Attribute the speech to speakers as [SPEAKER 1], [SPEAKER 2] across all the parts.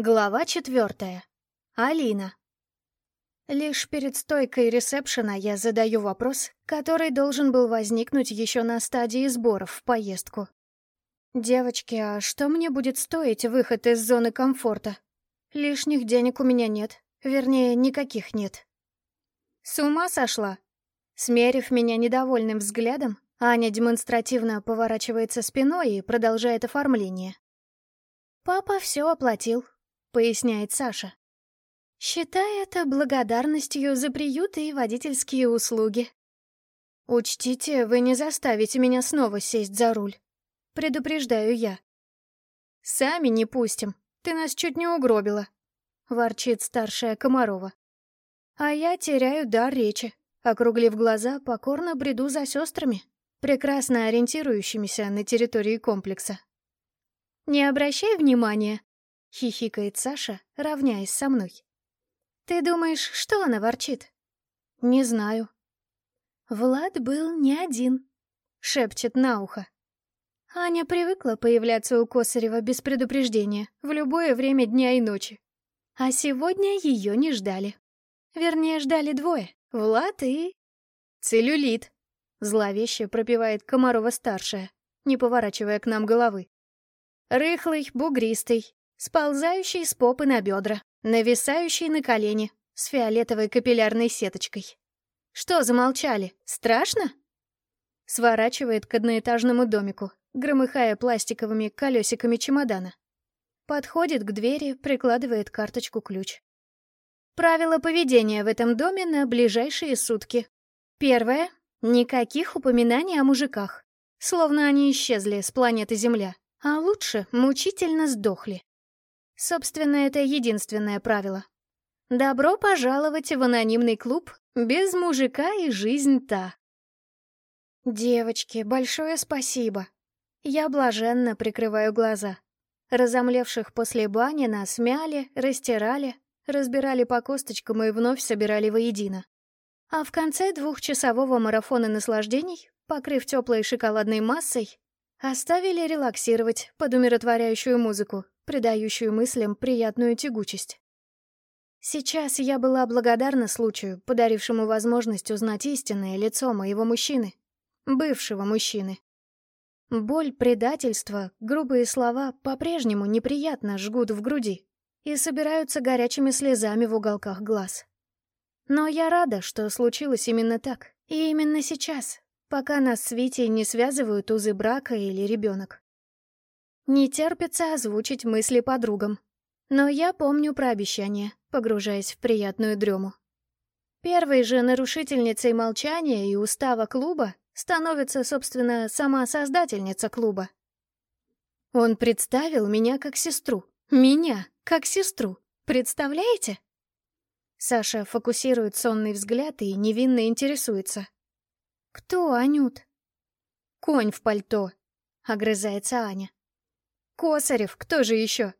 [SPEAKER 1] Глава четвертая. Алина. Лишь перед стойкой ресепшена я задаю вопрос, который должен был возникнуть еще на стадии сборов в поездку. «Девочки, а что мне будет стоить выход из зоны комфорта? Лишних денег у меня нет, вернее, никаких нет». «С ума сошла?» Смерив меня недовольным взглядом, Аня демонстративно поворачивается спиной и продолжает оформление. «Папа все оплатил, — поясняет Саша. «Считай это благодарностью за приют и водительские услуги». «Учтите, вы не заставите меня снова сесть за руль», — предупреждаю я. «Сами не пустим, ты нас чуть не угробила», — ворчит старшая Комарова. А я теряю дар речи, округлив глаза, покорно бреду за сестрами, прекрасно ориентирующимися на территории комплекса. «Не обращай внимания», — хихикает Саша, равняясь со мной. «Ты думаешь, что она ворчит?» «Не знаю». «Влад был не один», — шепчет на ухо. Аня привыкла появляться у Косарева без предупреждения в любое время дня и ночи. А сегодня ее не ждали. Вернее, ждали двое — Влад и... «Целлюлит», — зловеще пропевает Комарова-старшая, не поворачивая к нам головы. «Рыхлый, бугристый, сползающий с попы на бедра, нависающий на колени, с фиолетовой капиллярной сеточкой. Что замолчали? Страшно? Сворачивает к одноэтажному домику, громыхая пластиковыми колесиками чемодана. Подходит к двери, прикладывает карточку-ключ. Правила поведения в этом доме на ближайшие сутки. Первое — никаких упоминаний о мужиках. Словно они исчезли с планеты Земля, а лучше мучительно сдохли. Собственно, это единственное правило. Добро пожаловать в анонимный клуб без мужика и жизнь та. Девочки, большое спасибо. Я блаженно прикрываю глаза. Разомлевших после бани нас мяли, растирали, разбирали по косточкам и вновь собирали воедино. А в конце двухчасового марафона наслаждений, покрыв теплой шоколадной массой, оставили релаксировать под умиротворяющую музыку, придающую мыслям приятную тягучесть. Сейчас я была благодарна случаю, подарившему возможность узнать истинное лицо моего мужчины, бывшего мужчины. Боль предательства, грубые слова по-прежнему неприятно жгут в груди и собираются горячими слезами в уголках глаз. Но я рада, что случилось именно так, и именно сейчас, пока нас с Витей не связывают узы брака или ребенок. Не терпится озвучить мысли подругам. Но я помню про обещание, погружаясь в приятную дрему. Первой же нарушительницей молчания и устава клуба становится, собственно, сама создательница клуба. Он представил меня как сестру. Меня, как сестру. Представляете? Саша фокусирует сонный взгляд и невинно интересуется. «Кто, Анют?» «Конь в пальто», — огрызается Аня. «Косарев, кто же еще?»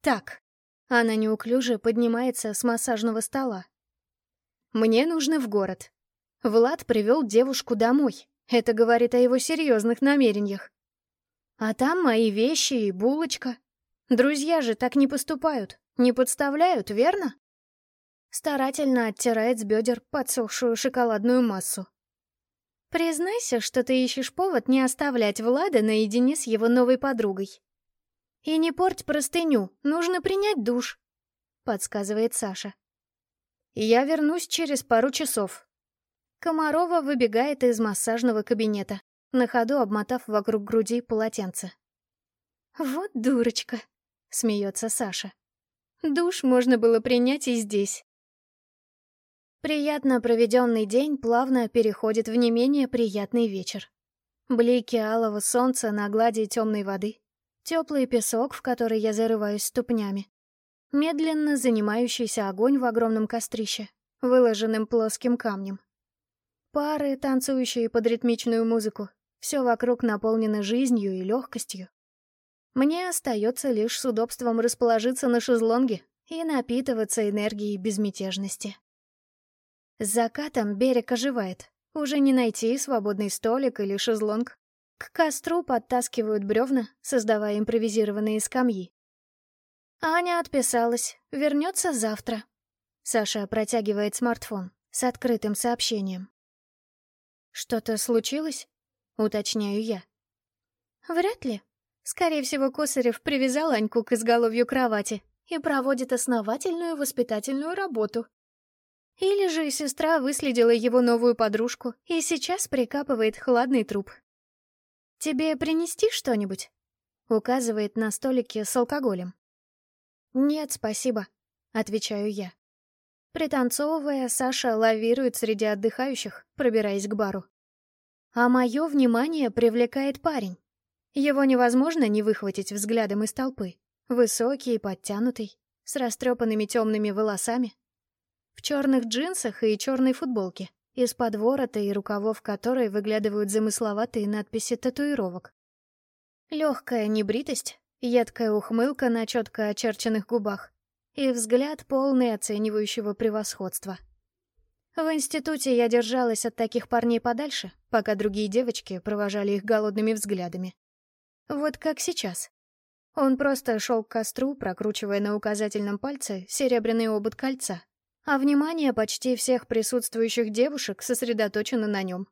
[SPEAKER 1] «Так». Она неуклюже поднимается с массажного стола. «Мне нужно в город. Влад привел девушку домой. Это говорит о его серьезных намерениях. А там мои вещи и булочка. Друзья же так не поступают, не подставляют, верно?» Старательно оттирает с бедер подсохшую шоколадную массу. «Признайся, что ты ищешь повод не оставлять Влада наедине с его новой подругой. «И не порть простыню, нужно принять душ», — подсказывает Саша. «Я вернусь через пару часов». Комарова выбегает из массажного кабинета, на ходу обмотав вокруг груди полотенце. «Вот дурочка», — смеется Саша. «Душ можно было принять и здесь». Приятно проведенный день плавно переходит в не менее приятный вечер. Блики алого солнца на глади темной воды, Теплый песок, в который я зарываюсь ступнями. Медленно занимающийся огонь в огромном кострище, выложенным плоским камнем. Пары, танцующие под ритмичную музыку. Все вокруг наполнено жизнью и легкостью. Мне остается лишь с удобством расположиться на шезлонге и напитываться энергией безмятежности. С закатом берег оживает. Уже не найти свободный столик или шезлонг. К костру подтаскивают бревна, создавая импровизированные скамьи. Аня отписалась. Вернется завтра. Саша протягивает смартфон с открытым сообщением. «Что-то случилось?» — уточняю я. «Вряд ли. Скорее всего, Косарев привязал Аньку к изголовью кровати и проводит основательную воспитательную работу. Или же сестра выследила его новую подружку и сейчас прикапывает хладный труп. «Тебе принести что-нибудь?» — указывает на столике с алкоголем. «Нет, спасибо», — отвечаю я. Пританцовывая, Саша лавирует среди отдыхающих, пробираясь к бару. А мое внимание привлекает парень. Его невозможно не выхватить взглядом из толпы. Высокий и подтянутый, с растрепанными темными волосами. В черных джинсах и черной футболке, из-под ворота и рукавов которой выглядывают замысловатые надписи татуировок. Легкая небритость, едкая ухмылка на четко очерченных губах и взгляд полный оценивающего превосходства. В институте я держалась от таких парней подальше, пока другие девочки провожали их голодными взглядами. Вот как сейчас. Он просто шел к костру, прокручивая на указательном пальце серебряный обод кольца, а внимание почти всех присутствующих девушек сосредоточено на нем.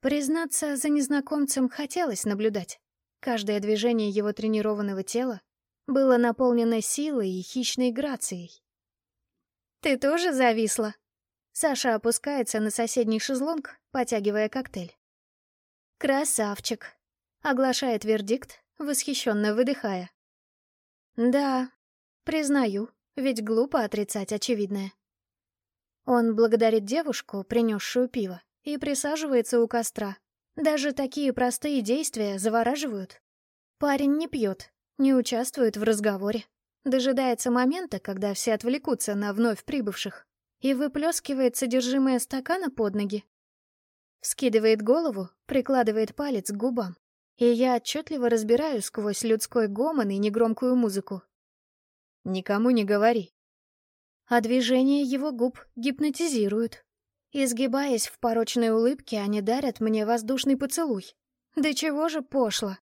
[SPEAKER 1] Признаться, за незнакомцем хотелось наблюдать. Каждое движение его тренированного тела было наполнено силой и хищной грацией. «Ты тоже зависла?» Саша опускается на соседний шезлонг, потягивая коктейль. «Красавчик!» — оглашает вердикт, восхищенно выдыхая. «Да, признаю, ведь глупо отрицать очевидное». Он благодарит девушку, принесшую пиво, и присаживается у костра. Даже такие простые действия завораживают. Парень не пьет, не участвует в разговоре, дожидается момента, когда все отвлекутся на вновь прибывших, и выплескивает содержимое стакана под ноги. Скидывает голову, прикладывает палец к губам и я отчетливо разбираю сквозь людской гомон и негромкую музыку. «Никому не говори». А движения его губ гипнотизируют. Изгибаясь в порочной улыбке, они дарят мне воздушный поцелуй. Да чего же пошло.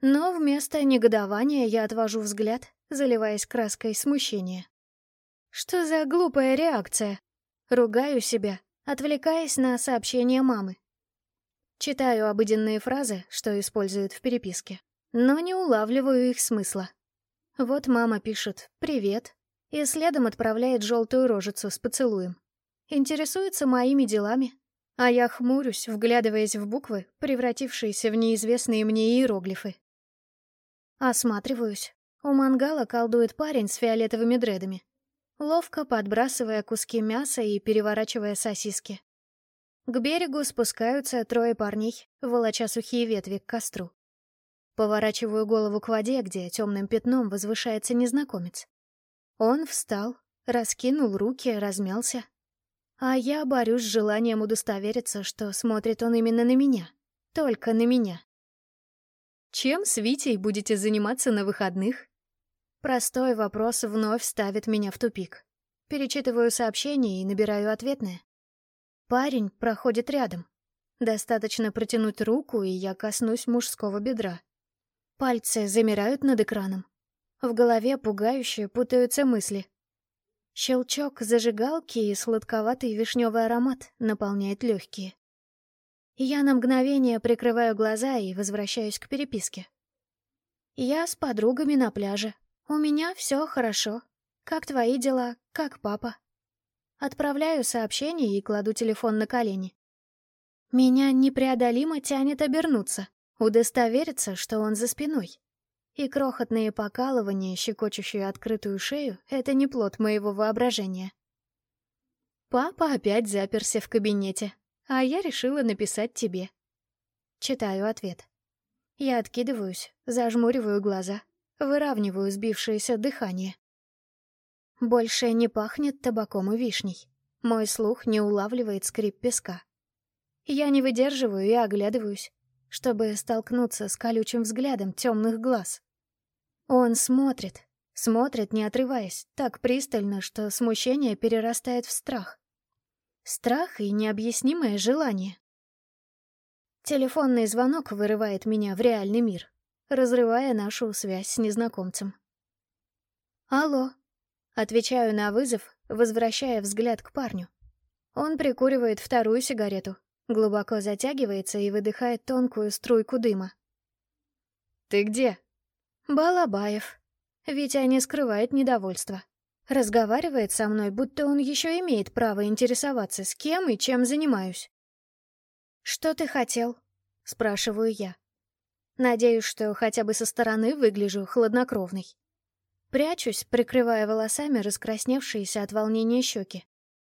[SPEAKER 1] Но вместо негодования я отвожу взгляд, заливаясь краской смущения. Что за глупая реакция? Ругаю себя, отвлекаясь на сообщение мамы. Читаю обыденные фразы, что используют в переписке, но не улавливаю их смысла. Вот мама пишет «Привет» и следом отправляет желтую рожицу с поцелуем. Интересуется моими делами, а я хмурюсь, вглядываясь в буквы, превратившиеся в неизвестные мне иероглифы. Осматриваюсь. У мангала колдует парень с фиолетовыми дредами, ловко подбрасывая куски мяса и переворачивая сосиски. К берегу спускаются трое парней, волоча сухие ветви к костру. Поворачиваю голову к воде, где темным пятном возвышается незнакомец. Он встал, раскинул руки, размялся. А я борюсь с желанием удостовериться, что смотрит он именно на меня. Только на меня. Чем с Витей будете заниматься на выходных? Простой вопрос вновь ставит меня в тупик. Перечитываю сообщение и набираю ответное. Парень проходит рядом. Достаточно протянуть руку, и я коснусь мужского бедра. Пальцы замирают над экраном. В голове пугающе путаются мысли. Щелчок зажигалки и сладковатый вишневый аромат наполняет легкие. Я на мгновение прикрываю глаза и возвращаюсь к переписке. Я с подругами на пляже. У меня все хорошо. Как твои дела? Как папа? Отправляю сообщение и кладу телефон на колени. Меня непреодолимо тянет обернуться, удостовериться, что он за спиной. И крохотные покалывания, щекочущие открытую шею, — это не плод моего воображения. Папа опять заперся в кабинете, а я решила написать тебе. Читаю ответ. Я откидываюсь, зажмуриваю глаза, выравниваю сбившееся дыхание. Больше не пахнет табаком и вишней. Мой слух не улавливает скрип песка. Я не выдерживаю и оглядываюсь, чтобы столкнуться с колючим взглядом темных глаз. Он смотрит, смотрит, не отрываясь, так пристально, что смущение перерастает в страх. Страх и необъяснимое желание. Телефонный звонок вырывает меня в реальный мир, разрывая нашу связь с незнакомцем. «Алло». Отвечаю на вызов, возвращая взгляд к парню. Он прикуривает вторую сигарету, глубоко затягивается и выдыхает тонкую струйку дыма.
[SPEAKER 2] «Ты где?»
[SPEAKER 1] «Балабаев». Витя не скрывает недовольства. Разговаривает со мной, будто он еще имеет право интересоваться, с кем и чем занимаюсь. «Что ты хотел?» — спрашиваю я. Надеюсь, что хотя бы со стороны выгляжу хладнокровной. Прячусь, прикрывая волосами раскрасневшиеся от волнения щеки.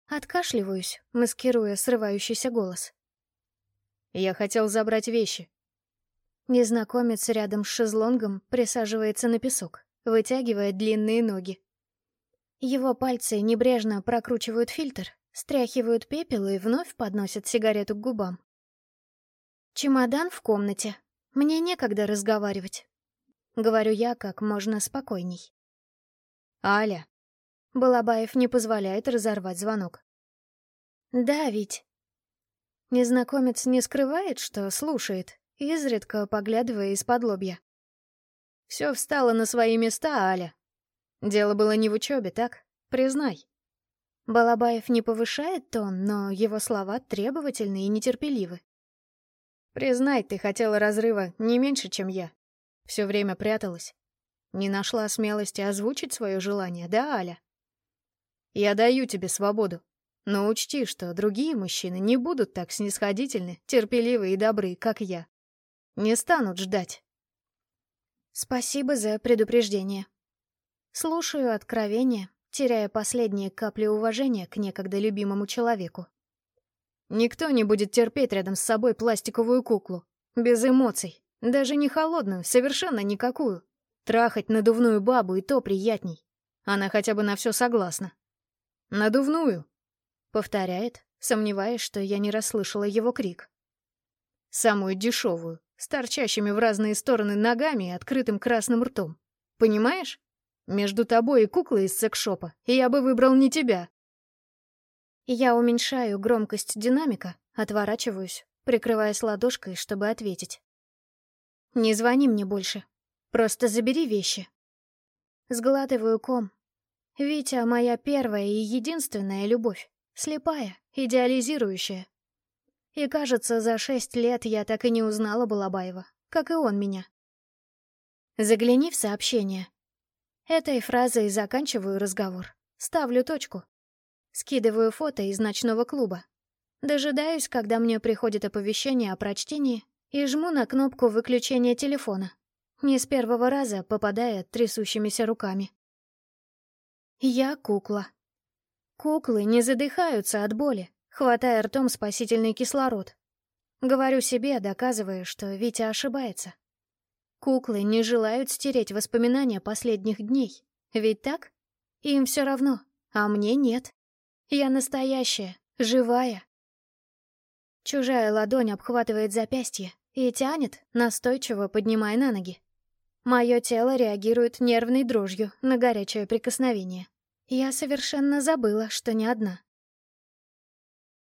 [SPEAKER 1] Откашливаюсь, маскируя срывающийся голос.
[SPEAKER 2] «Я хотел забрать вещи».
[SPEAKER 1] Незнакомец рядом с шезлонгом присаживается на песок, вытягивая длинные ноги. Его пальцы небрежно прокручивают фильтр, стряхивают пепел и вновь подносят сигарету к губам. Чемодан в комнате. Мне некогда разговаривать. Говорю я как можно спокойней.
[SPEAKER 2] Аля.
[SPEAKER 1] Балабаев не позволяет разорвать звонок. Да, ведь. Незнакомец не скрывает, что слушает, изредка поглядывая из-под лобья.
[SPEAKER 2] Все встало на свои места, Аля. Дело было не в учебе, так? Признай.
[SPEAKER 1] Балабаев не повышает тон, но его слова требовательны и нетерпеливы.
[SPEAKER 2] Признай, ты хотела разрыва не меньше, чем я. Все время пряталась. Не нашла смелости озвучить свое желание, да, Аля? Я даю тебе свободу. Но учти, что другие мужчины не будут так снисходительны, терпеливы и добры, как я. Не станут ждать.
[SPEAKER 1] Спасибо за предупреждение. Слушаю откровение, теряя последние капли уважения к некогда любимому человеку.
[SPEAKER 2] Никто не будет терпеть рядом с собой пластиковую куклу. Без эмоций. Даже не холодную, совершенно никакую. Трахать надувную бабу и то приятней. Она хотя бы на все согласна. «Надувную», — повторяет, сомневаясь, что я не расслышала его крик. «Самую дешевую, с торчащими в разные стороны ногами и открытым красным ртом. Понимаешь? Между тобой и куклой из секшопа я бы выбрал не тебя,
[SPEAKER 1] я уменьшаю громкость динамика, отворачиваюсь, прикрываясь ладошкой, чтобы ответить. «Не звони мне больше. Просто забери вещи». Сглатываю ком. Витя — моя первая и единственная любовь. Слепая, идеализирующая. И кажется, за шесть лет я так и не узнала Балабаева, как и он меня. Загляни в сообщение. Этой фразой заканчиваю разговор. Ставлю точку. Скидываю фото из ночного клуба. Дожидаюсь, когда мне приходит оповещение о прочтении, и жму на кнопку выключения телефона, не с первого раза попадая трясущимися руками. Я кукла. Куклы не задыхаются от боли, хватая ртом спасительный кислород. Говорю себе, доказывая, что Витя ошибается. Куклы не желают стереть воспоминания последних дней. Ведь так? Им все равно, а мне нет. Я настоящая, живая. Чужая ладонь обхватывает запястье и тянет, настойчиво поднимая на ноги. Мое тело реагирует нервной дрожью на горячее прикосновение. Я совершенно забыла, что не одна.